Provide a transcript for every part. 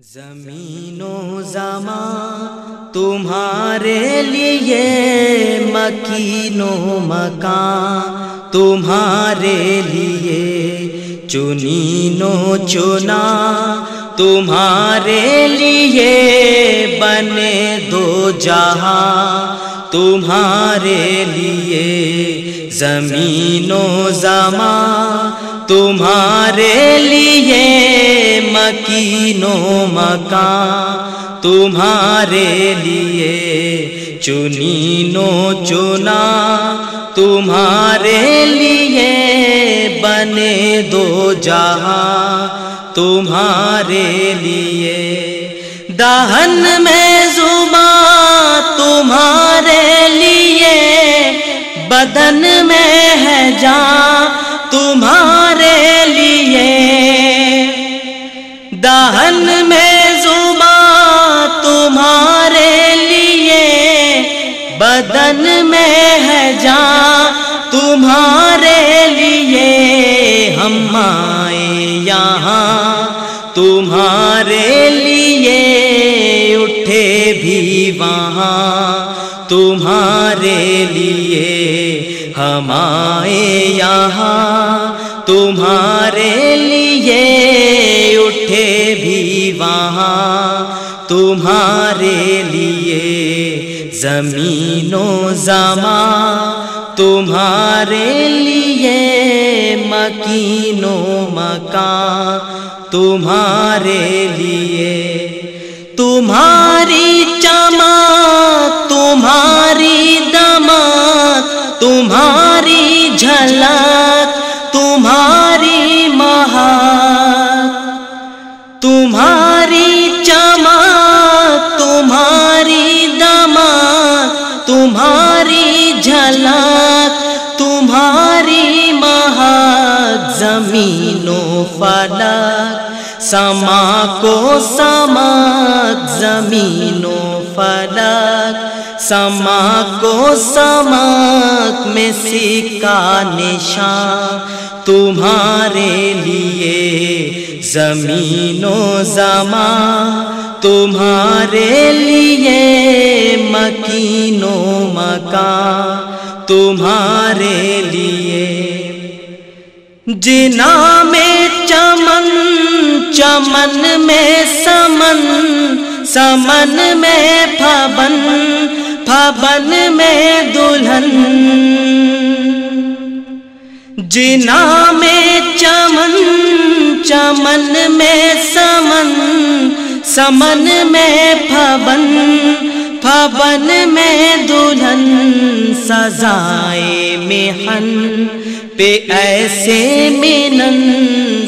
زمین و زمان تمہارے لیے مکین و مکان تمہارے لیے چنین و چنا تمہارے لیے بنے دو جہاں تمہارے لیے زمین و زمان تمہارے لیے مکین و مکان تمہارے لیے چنین و چنا تمہارے لیے بنے دو جہاں تمہارے لیے دہن میں زباں تمہارے لیے بدن میں ہے جان دہن میں زباں تمہارے لیے بدن میں ہے جان تمہارے لیے ہم آئے یہاں تمہارے لیے اٹھے بھی وہاں تمہارے لیے ہم آئے یہاں تمہارے بھی وہاں تمہارے لیے زمین و زمان تمہارے لیے مکین و مکان، تمہارے لیے، تمہاری چما تمہاری دماغ تمہاری جھلک تمہاری جھلک، تمہاری مہا زمین و فلک، سما کو سمک، زمین و فلک، سما کو سمک میں سکا نشان، تمہارے لیے زمین و زمان۔ تمہارے لیے مکین و مکان تمہارے لیے۔ جنا میں چمن چمن میں سمن سمن میں پھبن پھبن میں دلہن۔ جنا میں چمن چمن میں سمن سمن میں پھبن پھبن میں دلہن سزائے محن پہ ایسے مینن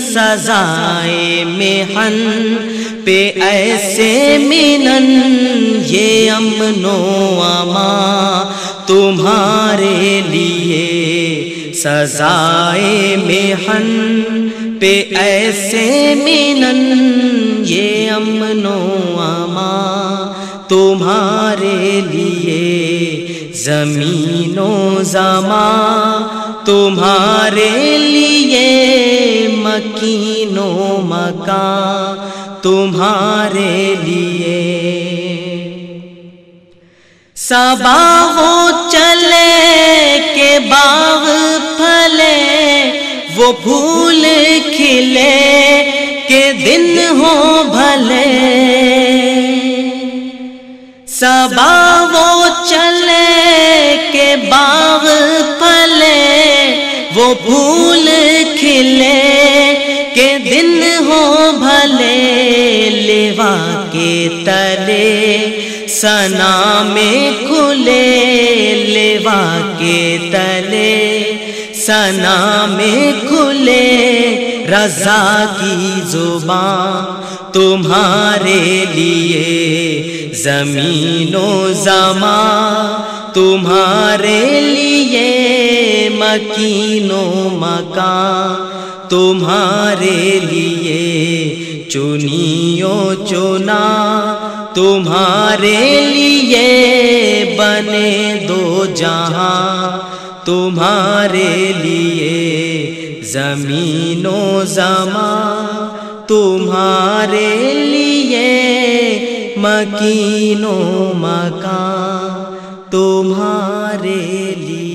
سزائے محن پہ ایسے مینن یہ امن و اما تمہارے لیے سزائے محن پہ ایسے مینن، یہ امن و اما تمہارے لیے، زمین و زمان تمہارے لیے، مکین و مکان تمہارے لیے۔ سبا وہ چلے کے باغ پھلے وہ پھول کھلے کے دن ہو بھلے۔ سبا وہ چلے کے باغ پھلے۔ وہ پھول کھلے کے دن ہو بھلے۔ لیوا کے تلے سنا میں کھلے۔ لیوا کے تلے سنا میں کھلے رضا کی زبان تمہارے لیے زمین و زمان تمہارے لیے مکین و مکان تمہارے لیے چنیو چنا تمہارے لیے بنے دو جہاں تمہارے لیے زمین و زمان تمہارے لیے مکینوں مکان تمہارے لیے